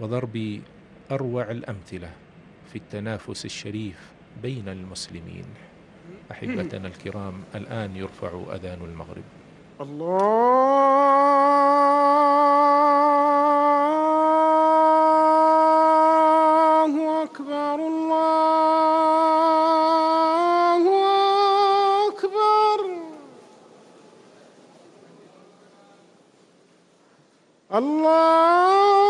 وضرب أروع الأمثلة في التنافس الشريف بين المسلمين. أحبتنا الكرام الآن يرفع أذان المغرب. الله أكبر الله أكبر. الله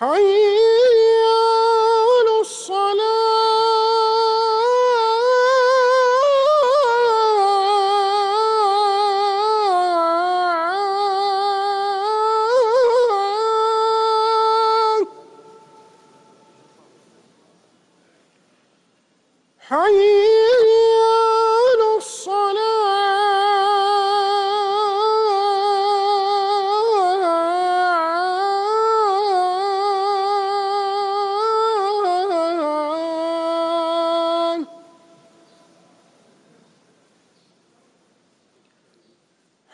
حي على الصلاة حي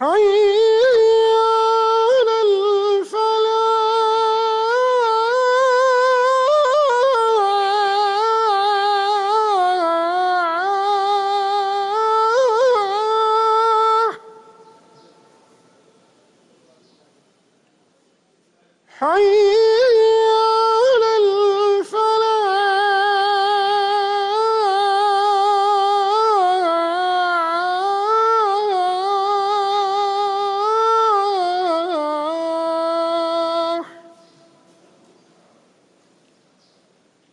حي على